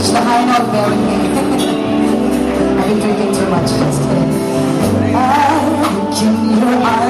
reached the high note, there with me. I've been drinking too much. Just kidding. I look in your eyes.